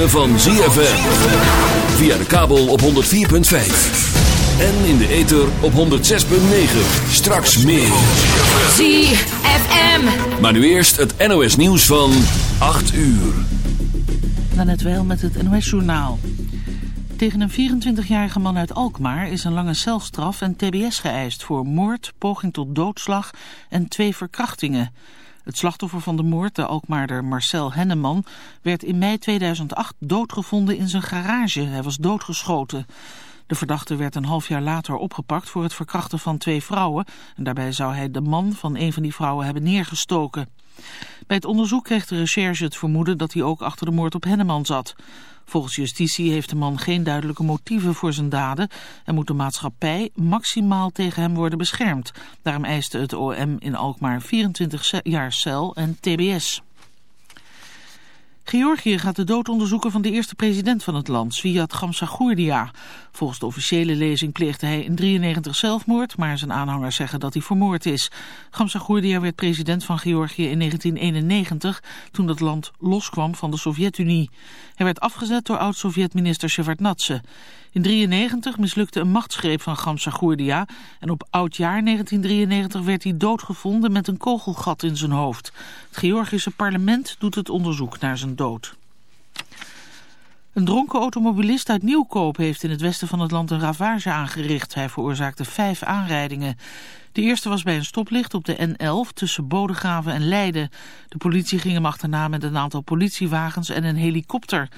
ritme van ZFM. Via de kabel op 104.5. En in de ether op 106.9. Straks meer. ZFM. Maar nu eerst het NOS nieuws van 8 uur. Dan wel met het NOS-journaal. Tegen een 24-jarige man uit Alkmaar is een lange celstraf en tbs geëist voor moord, poging tot doodslag en twee verkrachtingen. Het slachtoffer van de moord, de Alkmaarder Marcel Henneman, werd in mei 2008 doodgevonden in zijn garage. Hij was doodgeschoten. De verdachte werd een half jaar later opgepakt voor het verkrachten van twee vrouwen. En daarbij zou hij de man van een van die vrouwen hebben neergestoken. Bij het onderzoek kreeg de recherche het vermoeden dat hij ook achter de moord op Henneman zat. Volgens justitie heeft de man geen duidelijke motieven voor zijn daden en moet de maatschappij maximaal tegen hem worden beschermd. Daarom eiste het OM in Alkmaar 24 jaar cel en tbs. Georgië gaat de dood onderzoeken van de eerste president van het land, Sviat Gamsagurdia. Volgens de officiële lezing pleegde hij in 93 zelfmoord, maar zijn aanhangers zeggen dat hij vermoord is. Gamsagurdia werd president van Georgië in 1991, toen dat land loskwam van de Sovjet-Unie. Hij werd afgezet door oud-Sovjet-minister Shevardnadze. In 1993 mislukte een machtsgreep van Gamsagurdia en op oudjaar 1993 werd hij doodgevonden met een kogelgat in zijn hoofd. Het Georgische parlement doet het onderzoek naar zijn dood. Een dronken automobilist uit Nieuwkoop heeft in het westen van het land een ravage aangericht. Hij veroorzaakte vijf aanrijdingen. De eerste was bij een stoplicht op de N11 tussen Bodegraven en Leiden. De politie ging hem achterna met een aantal politiewagens en een helikopter.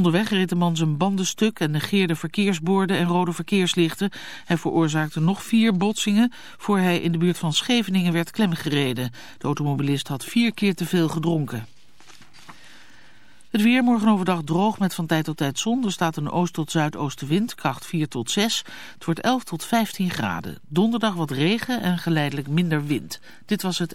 Onderweg reed de man zijn banden stuk en negeerde verkeersborden en rode verkeerslichten. Hij veroorzaakte nog vier botsingen voor hij in de buurt van Scheveningen werd klemgereden. De automobilist had vier keer te veel gedronken. Het weer morgen overdag droog met van tijd tot tijd zon. Er staat een oost- tot zuidoostenwind, kracht 4 tot 6. Het wordt 11 tot 15 graden. Donderdag wat regen en geleidelijk minder wind. Dit was het...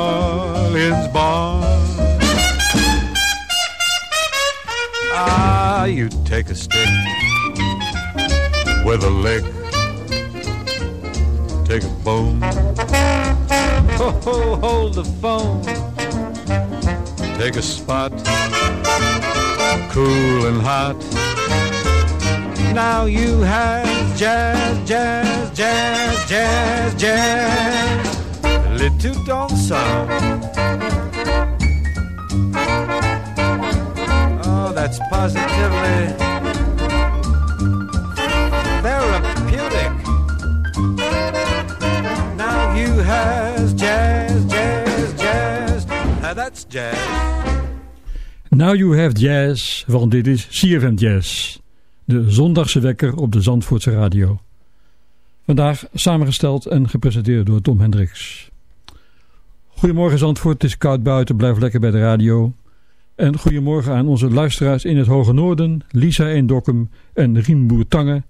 a stick with a lick. Take a bone Ho, ho, hold the phone. Take a spot, cool and hot. Now you have jazz, jazz, jazz, jazz, jazz. A little dansant. Oh, that's positively Now You Have Jazz, want dit is CFM Jazz. De zondagse wekker op de Zandvoortse radio. Vandaag samengesteld en gepresenteerd door Tom Hendricks. Goedemorgen Zandvoort, het is koud buiten, blijf lekker bij de radio. En goedemorgen aan onze luisteraars in het Hoge Noorden, Lisa in Dokkum en Rien Boertange.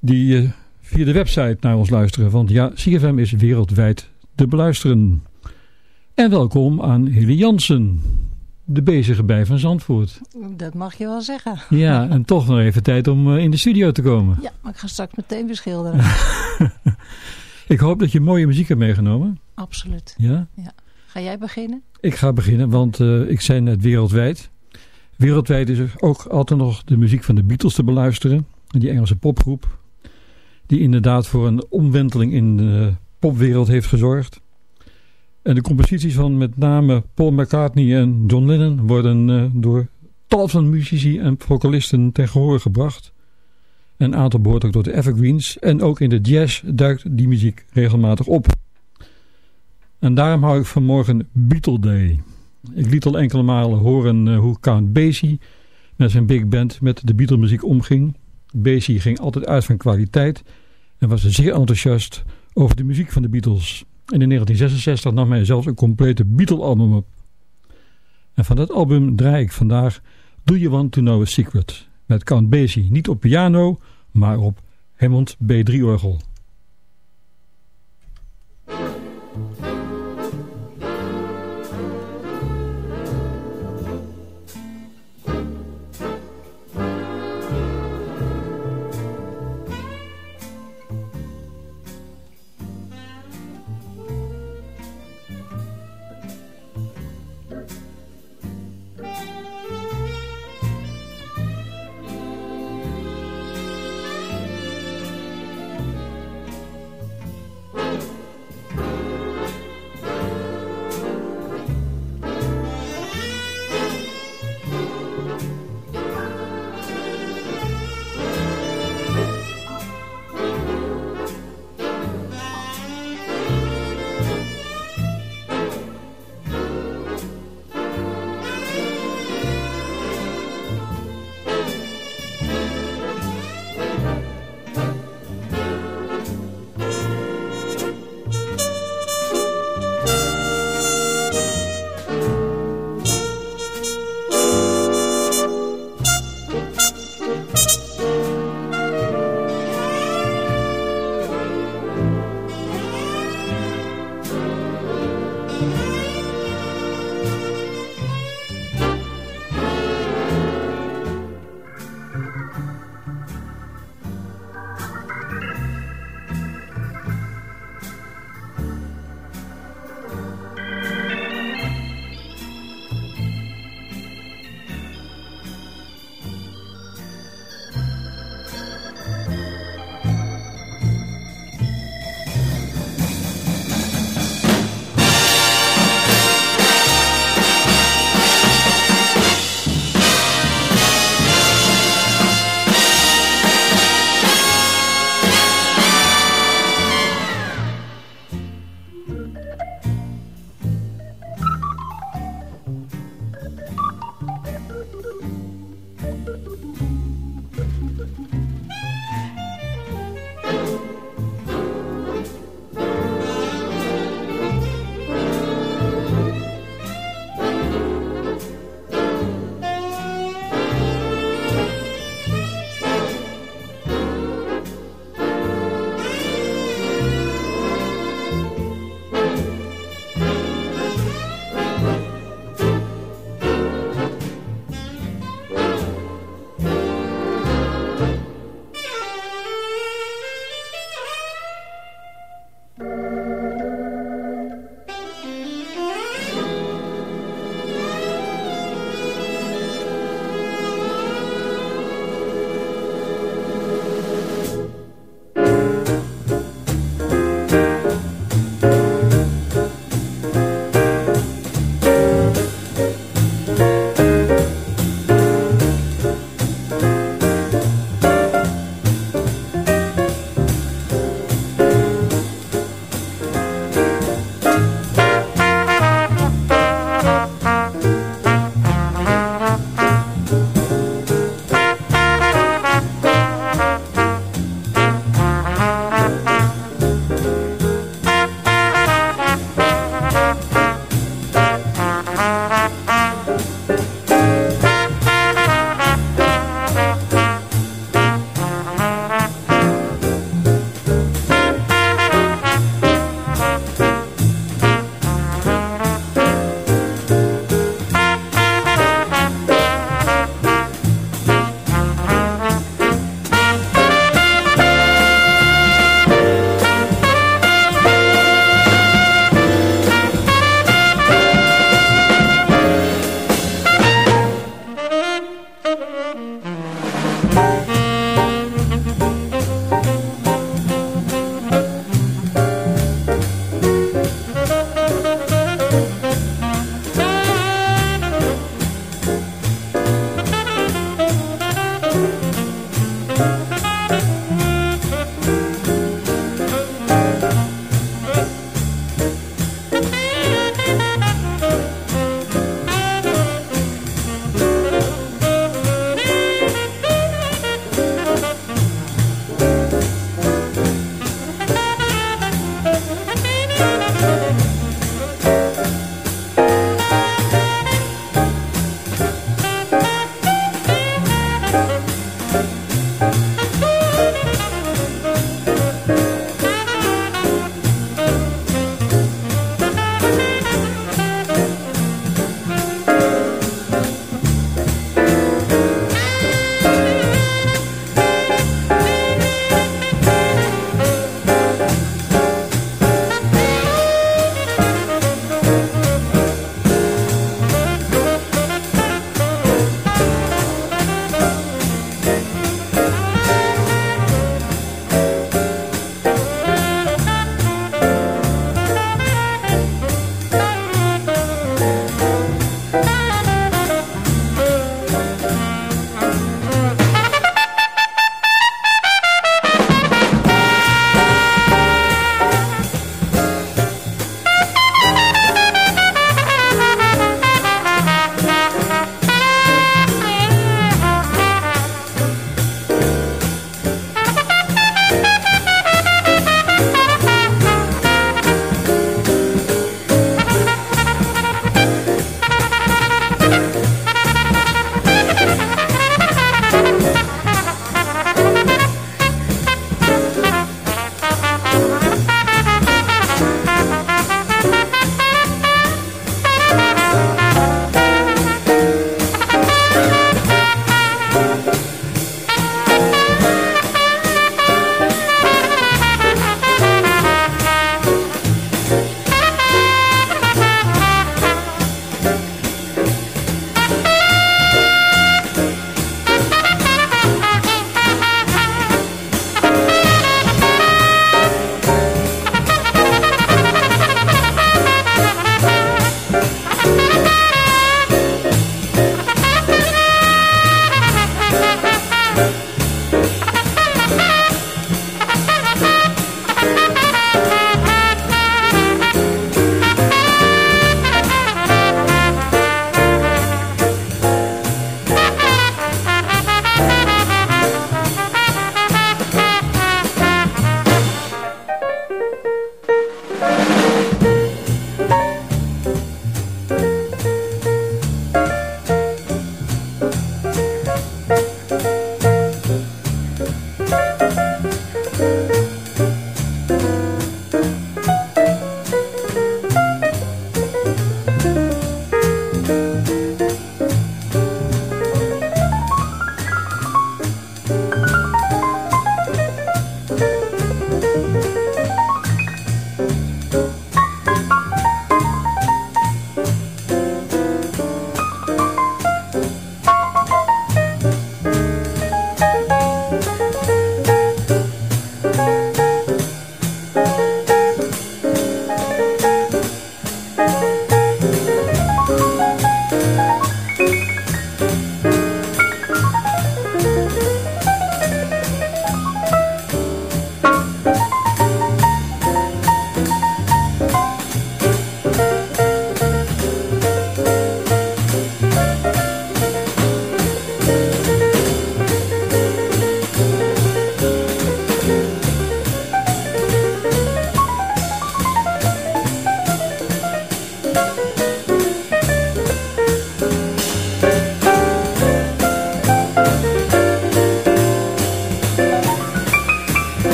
Die eh, via de website naar ons luisteren, want ja, CFM is wereldwijd te beluisteren. En welkom aan Hilly Jansen, de bezige bij van Zandvoort. Dat mag je wel zeggen. Ja, en toch nog even tijd om eh, in de studio te komen. Ja, maar ik ga straks meteen beschilderen. Ik hoop dat je mooie muziek hebt meegenomen. Absoluut. Ja? Ga jij beginnen? Ik ga beginnen, want eh, ik zei net wereldwijd. Wereldwijd is er ook altijd nog de muziek van de Beatles te beluisteren. Die Engelse popgroep. Die inderdaad voor een omwenteling in de popwereld heeft gezorgd. En de composities van met name Paul McCartney en John Lennon worden eh, door tal van muzici en vocalisten ten gehoor gebracht. Een aantal behoort ook tot de Evergreens. En ook in de jazz duikt die muziek regelmatig op. En daarom hou ik vanmorgen Beatle Day. Ik liet al enkele malen horen eh, hoe Count Basie met zijn big band met de Beatle muziek omging. Basie ging altijd uit van kwaliteit en was zeer enthousiast over de muziek van de Beatles. En in 1966 nam hij zelfs een complete Beatle-album op. En van dat album draai ik vandaag Do You Want To Know A Secret? Met Count Basie, niet op piano, maar op Hammond B3-orgel.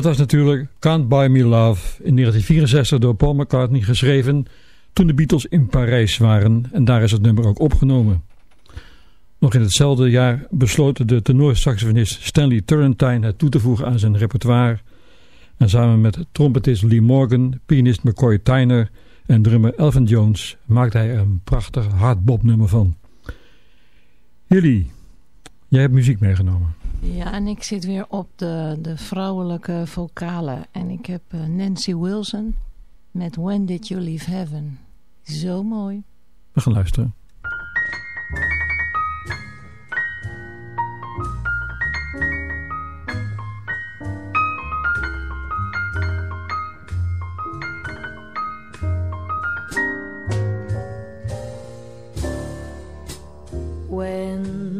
Dat was natuurlijk Can't Buy Me Love in 1964 door Paul McCartney geschreven toen de Beatles in Parijs waren en daar is het nummer ook opgenomen. Nog in hetzelfde jaar besloot de tenorsaxofonist Stanley Turrentine het toe te voegen aan zijn repertoire en samen met trompetist Lee Morgan, pianist McCoy Tyner en drummer Elvin Jones maakte hij een prachtig hardbop nummer van. Jullie, jij hebt muziek meegenomen. Ja, en ik zit weer op de, de vrouwelijke vocalen. En ik heb eh, Nancy Wilson met When Did You Leave Heaven. Zo mooi. We gaan luisteren. When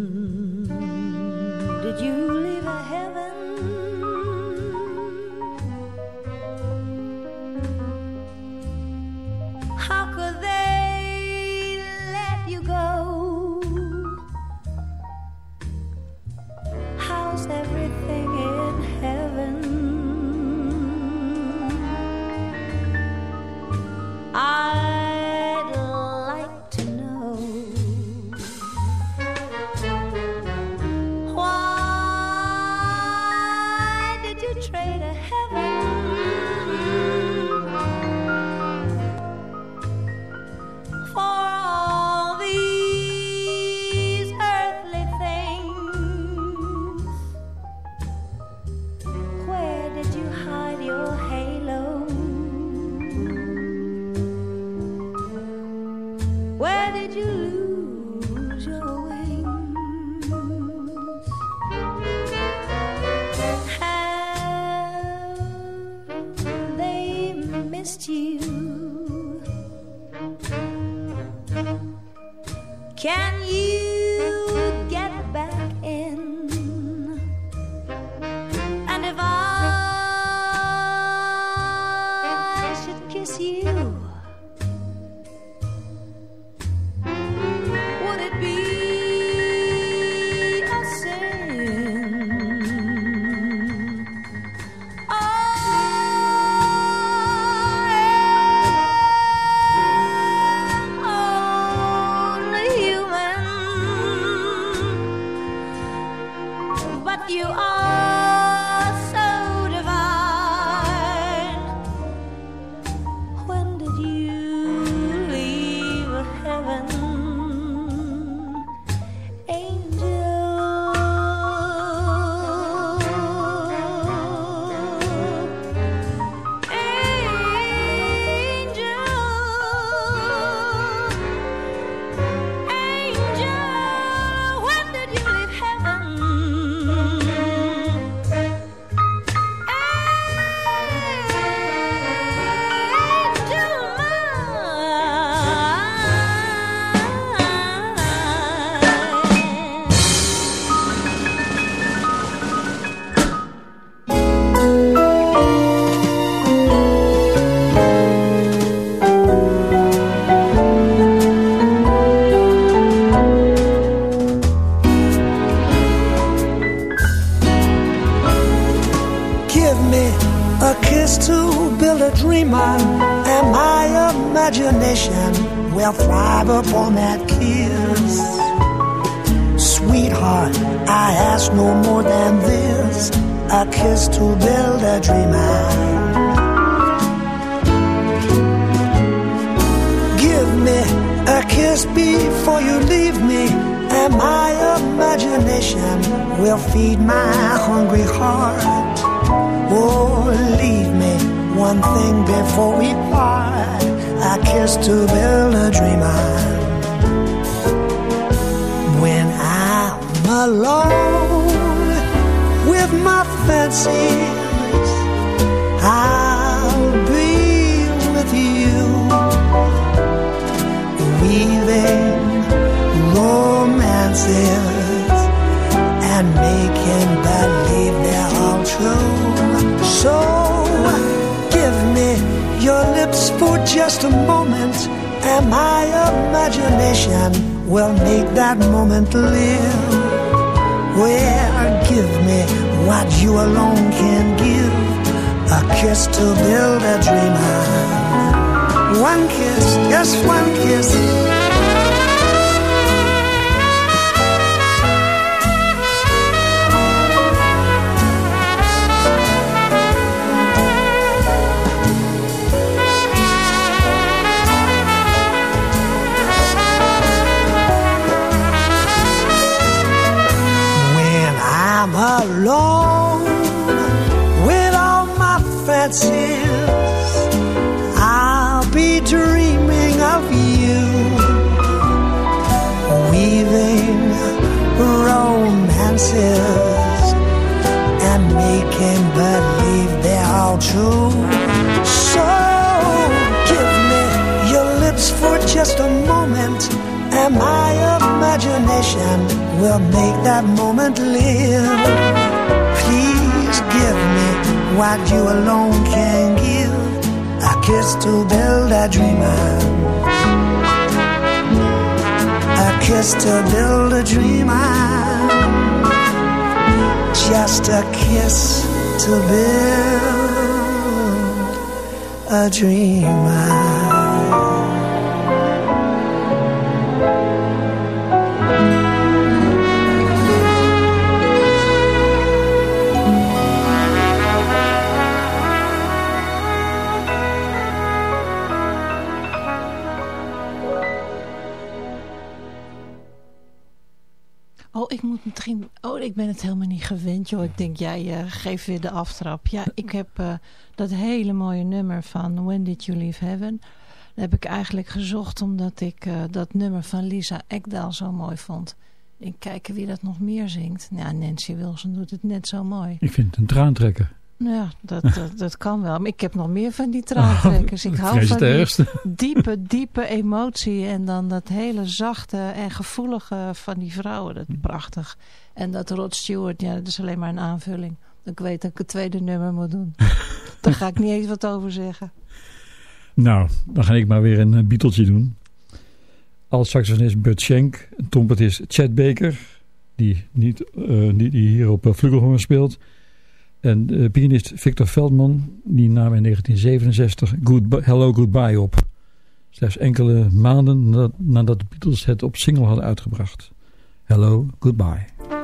just a moment, and my imagination will make that moment live. Well, give me what you alone can give a kiss to build a dream on. One kiss, just one kiss. I'm alone with all my fancies, I'll be dreaming of you, weaving romances and making believe they're all true. So give me your lips for just a moment, and my imagination will make that moment live. Please give me what you alone can give a kiss to build a dream on. A kiss to build a dream on. Just a kiss to build a dream ik moet misschien... Oh, ik ben het helemaal niet gewend, joh. Ik denk, jij eh, geeft weer de aftrap. Ja, ik heb eh, dat hele mooie nummer van When Did You Leave Heaven... Dat heb ik eigenlijk gezocht omdat ik eh, dat nummer van Lisa Ekdaal zo mooi vond. Ik kijk wie dat nog meer zingt. Ja, Nancy Wilson doet het net zo mooi. Ik vind het een traantrekker. Ja, dat, dat, dat kan wel. Maar ik heb nog meer van die traantrekkers. Ik hou van die diepe, diepe emotie. En dan dat hele zachte en gevoelige van die vrouwen. Dat is prachtig. En dat Rod Stewart, ja, dat is alleen maar een aanvulling. Ik weet dat ik het tweede nummer moet doen. Daar ga ik niet eens wat over zeggen. Nou, dan ga ik maar weer een eh, Beatletje doen. Als saxofonist Bud Schenk, trompetist Chad Baker, die, niet, eh, die, die hier op uh, Flugelhorn speelt. En uh, pianist Victor Veldman, die nam in 1967 Good, Hello Goodbye op. Slechts enkele maanden nadat de Beatles het op single hadden uitgebracht. Hello Goodbye.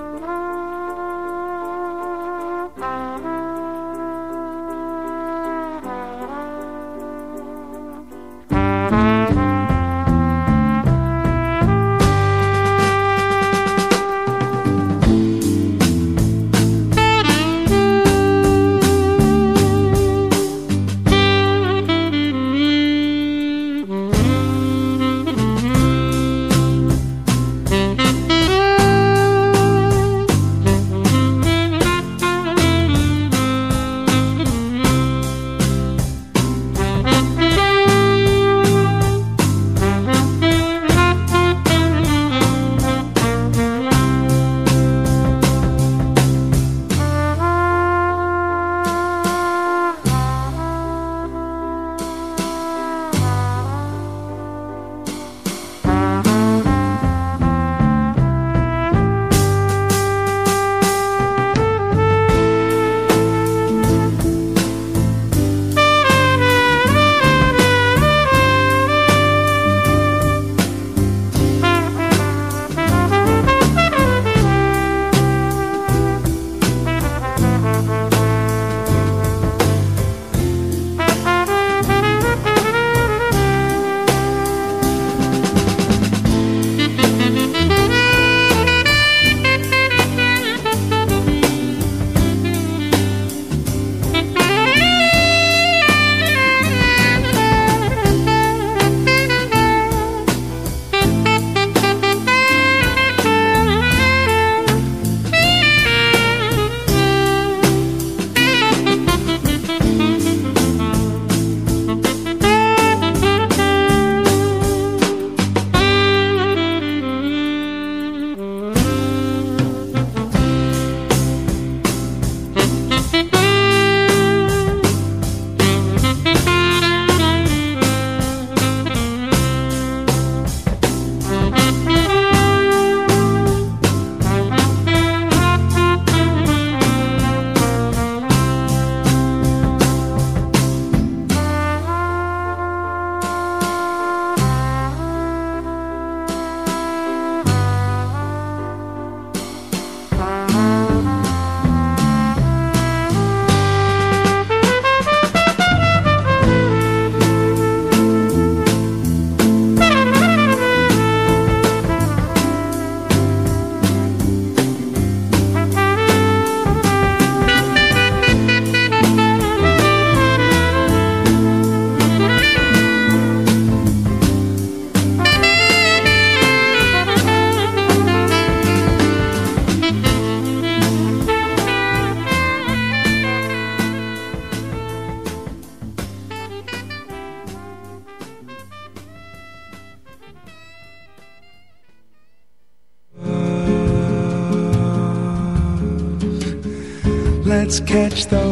что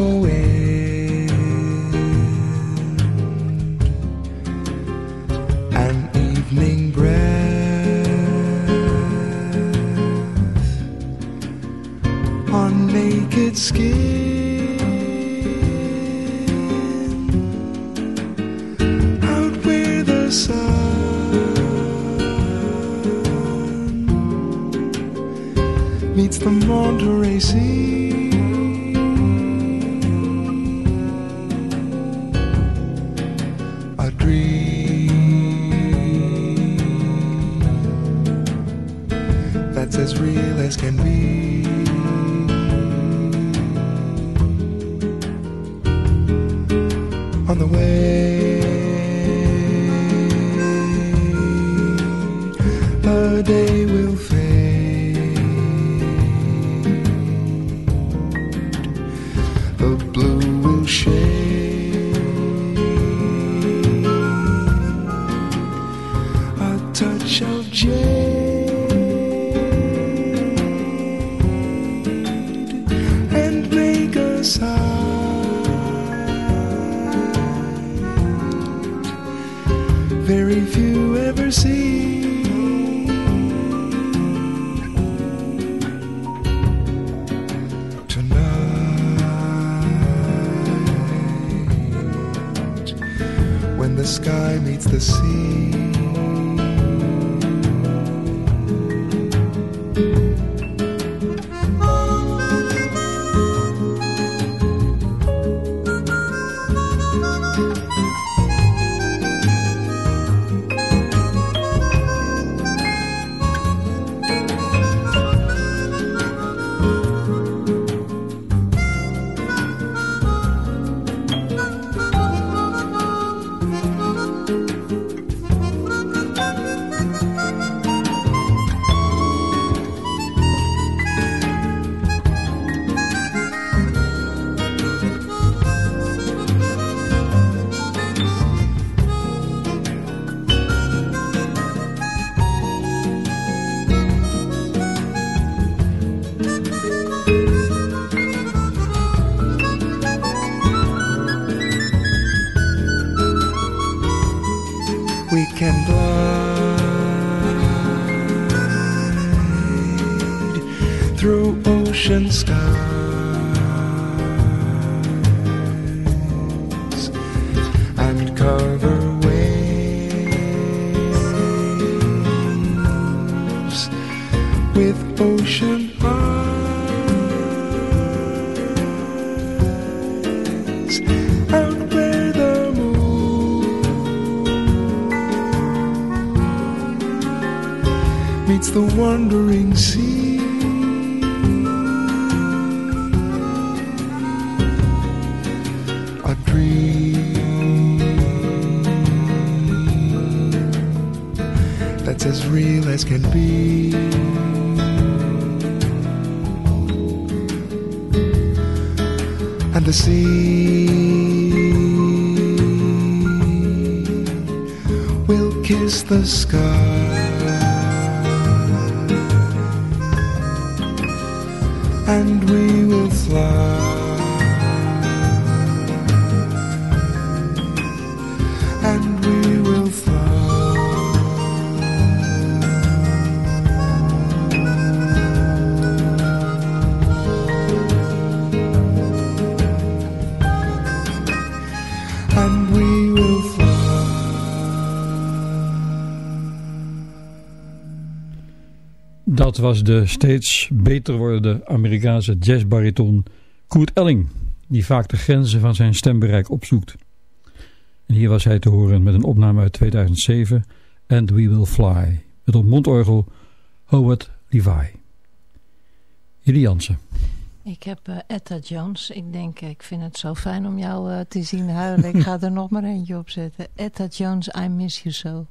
high. Very few ever see. Tonight, when the sky meets the sea. Meets the wandering sea. A dream that's as real as can be. And the sea will kiss the sky. We will fly. Was de steeds beter wordende Amerikaanse jazzbariton Kurt Elling, die vaak de grenzen van zijn stembereik opzoekt. En hier was hij te horen met een opname uit 2007, And We Will Fly, met op mondorgel Howard Levi. Jullie Jansen. Ik heb eh, Etta Jones. Ik denk, ik vind het zo fijn om jou eh, te zien huilen. Ik ga er nog maar eentje op zetten. Etta Jones, I Miss You So.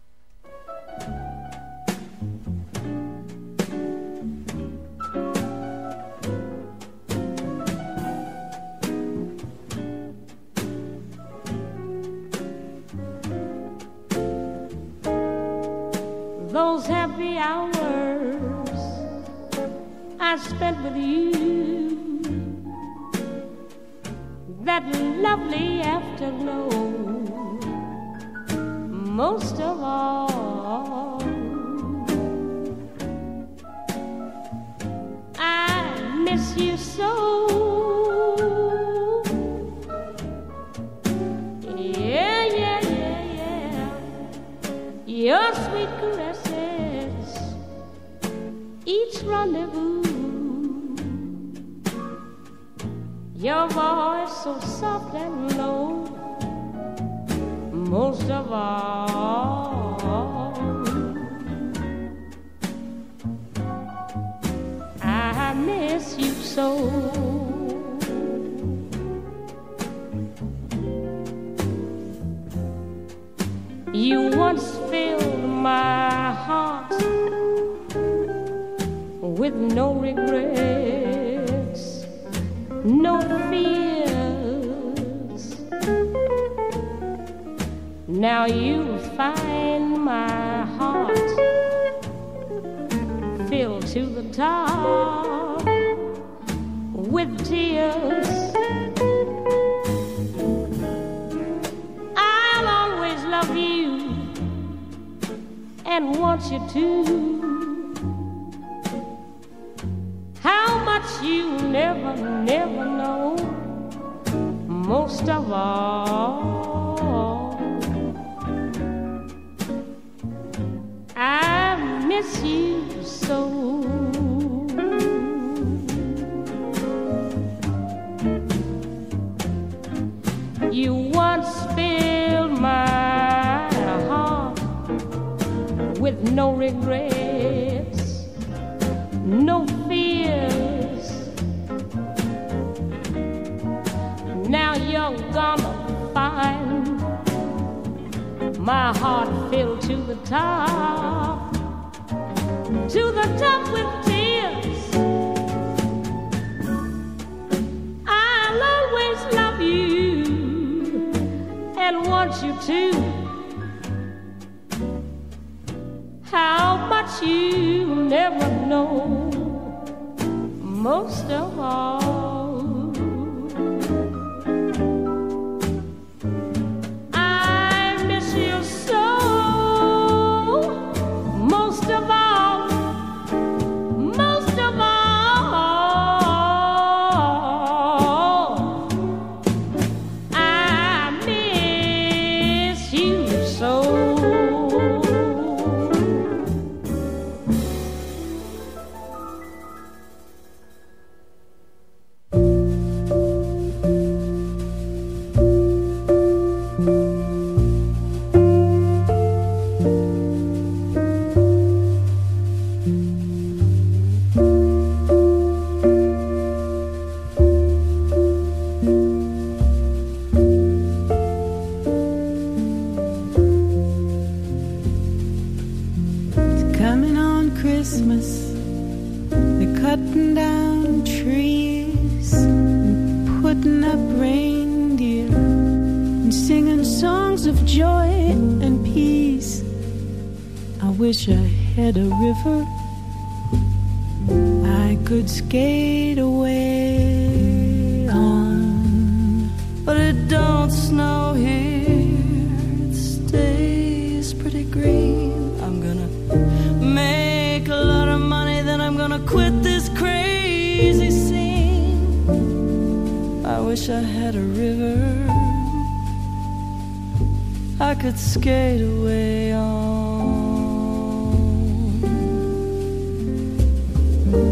Those happy hours I spent with you that lovely afterglow. Most of all, I miss you so. Rendezvous. Your voice so soft and low. Most of all, I miss you so. You once filled my with no regrets, no fears. Now you find my heart filled to the top with tears. I'll always love you and want you to. You never, never know. Most of all, I miss you so. You once filled my heart with no regrets, no fears. You're gonna find my heart filled to the top, to the top with tears. I'll always love you and want you to. How much you never know, most of all. Wish I had a river I could skate away on.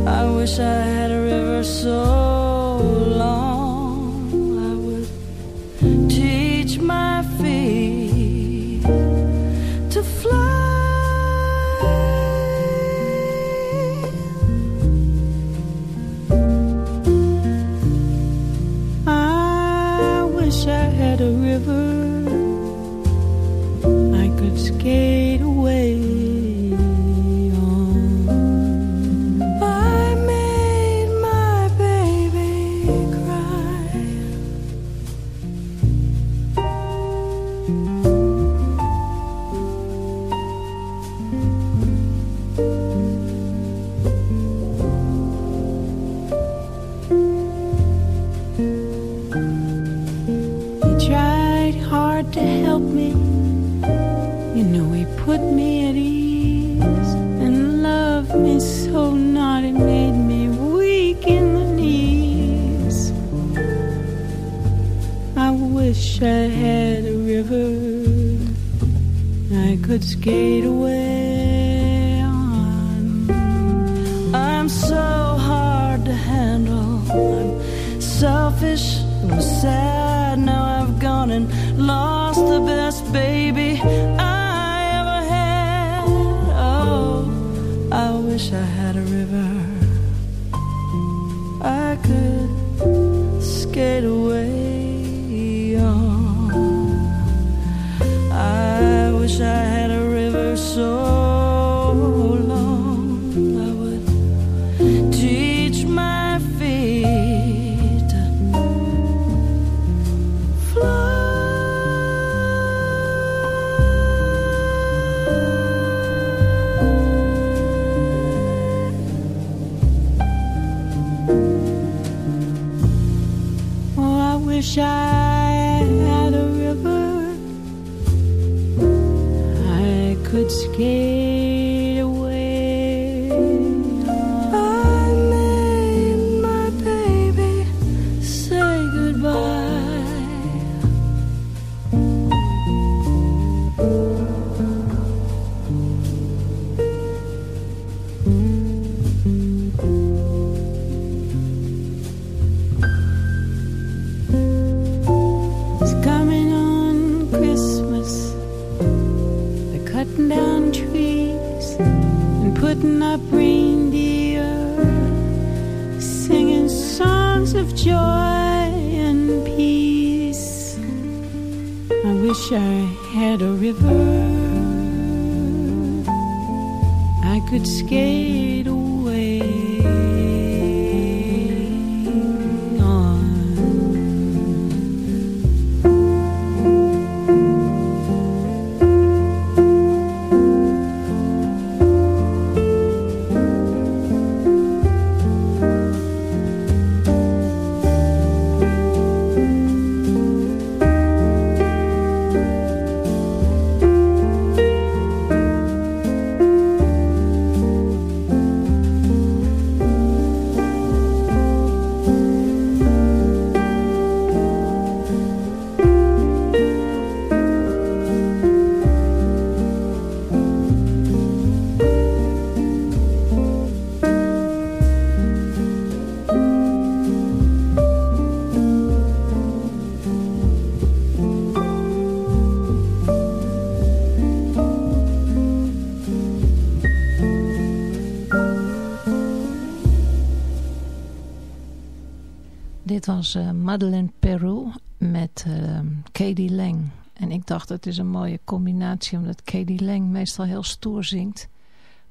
I wish I had a river so wish I had a river. I could skate away was eh, Madeleine Peru met eh, Katie Lang. En ik dacht, het is een mooie combinatie, omdat Katie Lang meestal heel stoer zingt.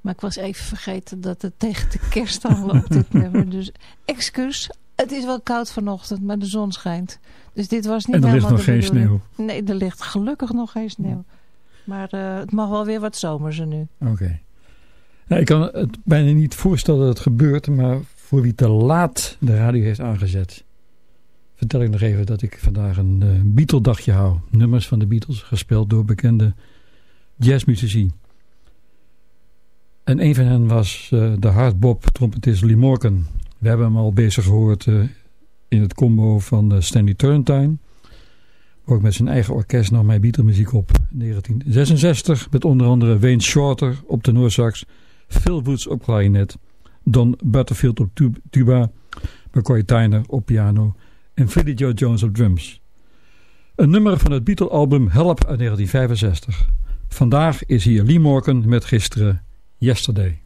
Maar ik was even vergeten dat het tegen de kerst dit nummer. Dus excuus, het is wel koud vanochtend, maar de zon schijnt. Dus dit was niet En er ligt helemaal nog geen bedoeling. sneeuw. Nee, er ligt gelukkig nog geen sneeuw. Maar eh, het mag wel weer wat zomerse nu. Oké. Nou, ik kan het bijna niet voorstellen dat het gebeurt, maar voor wie te laat de radio heeft aangezet, vertel ik nog even dat ik vandaag een uh, Beatle-dagje hou. Nummers van de Beatles, gespeeld door bekende jazzmuzici. En een van hen was uh, de hardbop trompetist Lee Morgan. We hebben hem al bezig gehoord uh, in het combo van Stanley Turrentine. Ook met zijn eigen orkest nam hij Beatle muziek op. In 1966 met onder andere Wayne Shorter op de Noorsax, Phil Woods op klarinet, Don Butterfield op tuba, McCoy Tyner op piano en Philly Joe Jones op drums. Een nummer van het Beatle-album Help uit 1965. Vandaag is hier Lee Morgan met gisteren Yesterday.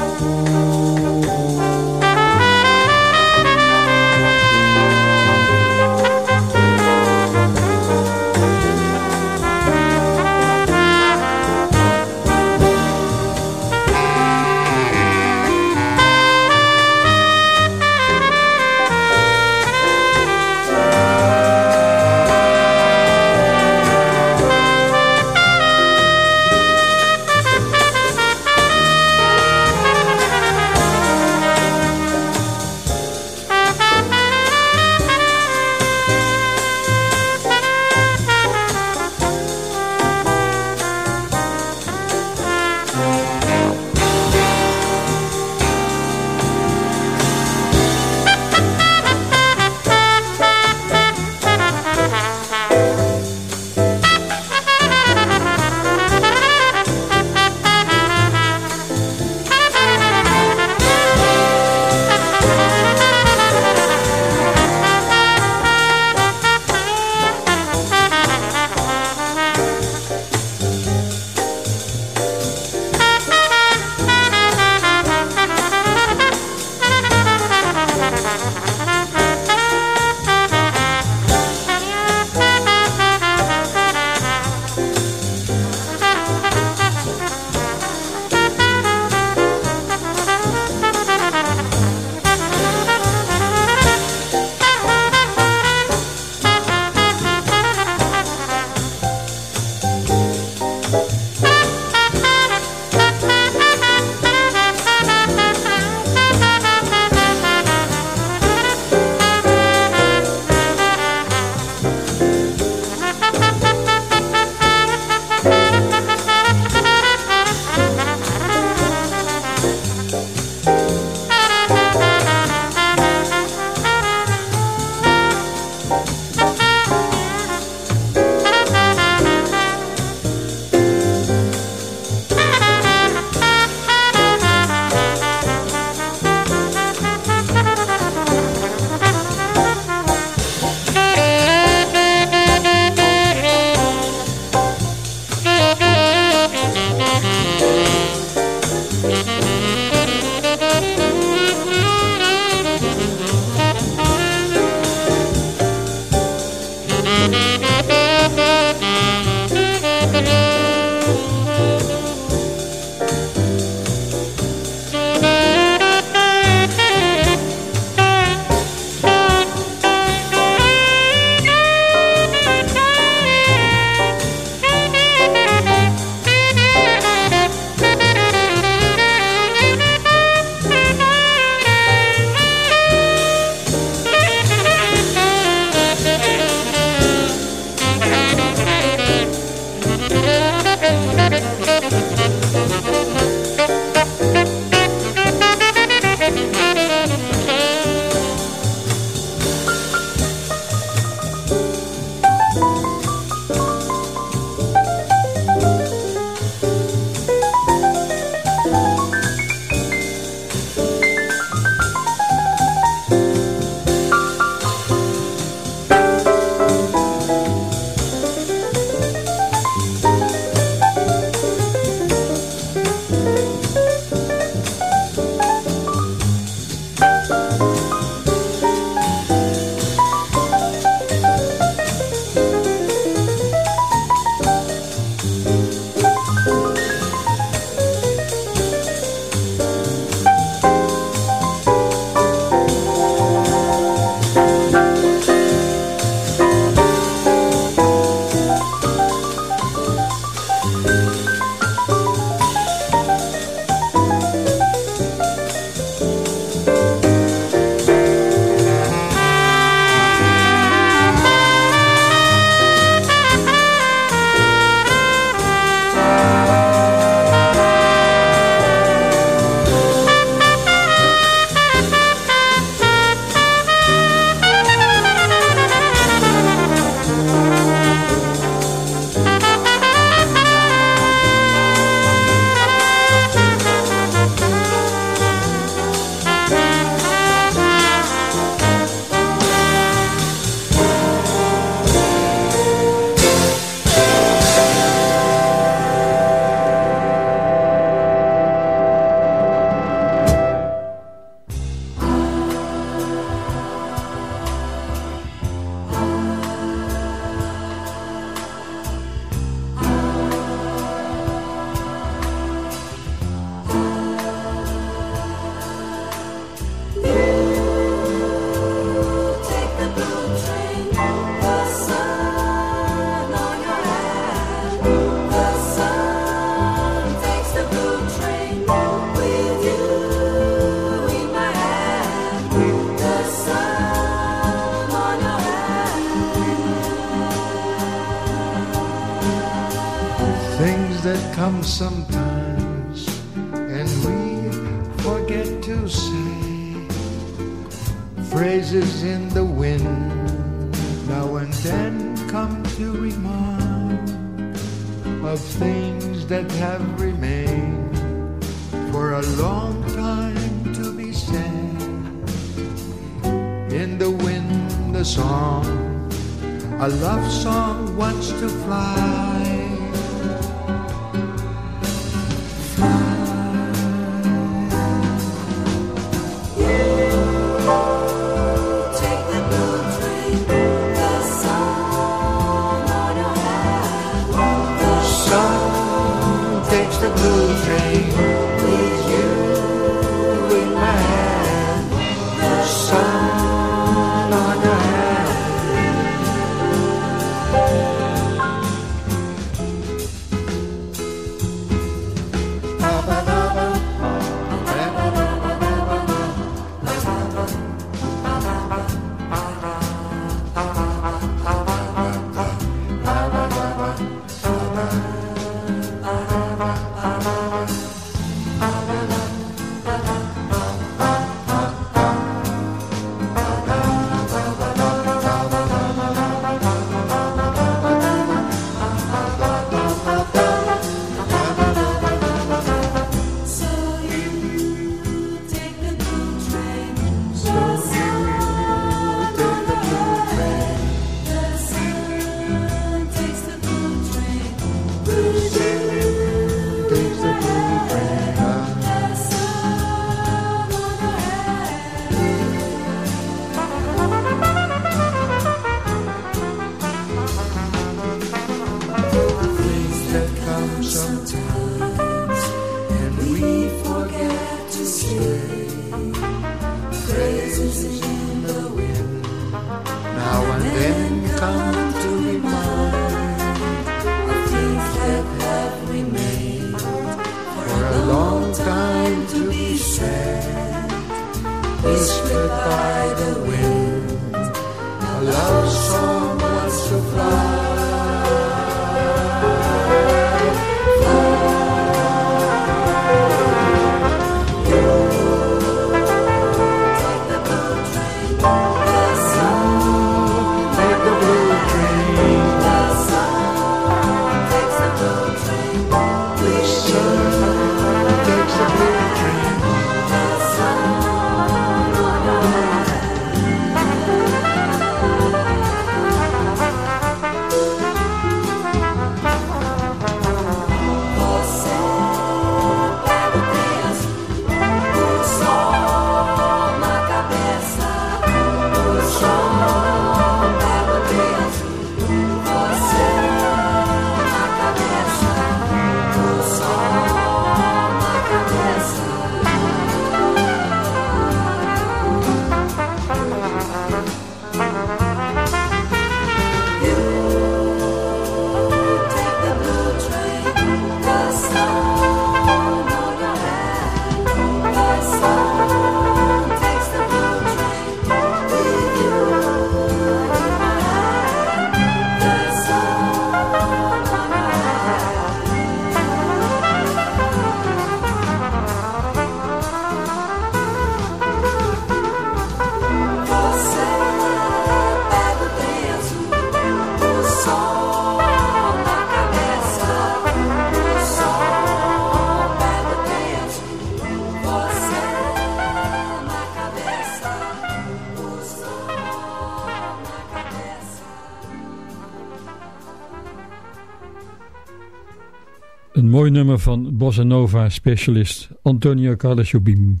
Nummer van Bossa Nova specialist Antonio Carlos Jobim.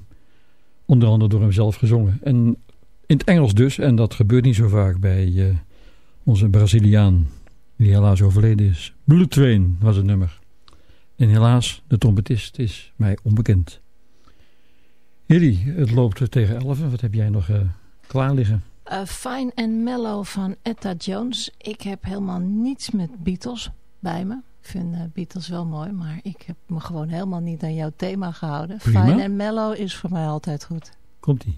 Onder andere door hem zelf gezongen. En in het Engels dus, en dat gebeurt niet zo vaak bij eh, onze Braziliaan, die helaas overleden is. Blue Train was het nummer. En helaas, de trompetist is mij onbekend. Hilly, het loopt tegen 11. Wat heb jij nog eh, klaar liggen? Eh, Fine and Mellow van Etta Jones. Ik heb helemaal niets met Beatles bij me. Ik vind eh, Beatles wel mooi, maar ik heb me gewoon helemaal niet aan jouw thema gehouden. Prima. Fine and Mellow is voor mij altijd goed. Komt-ie.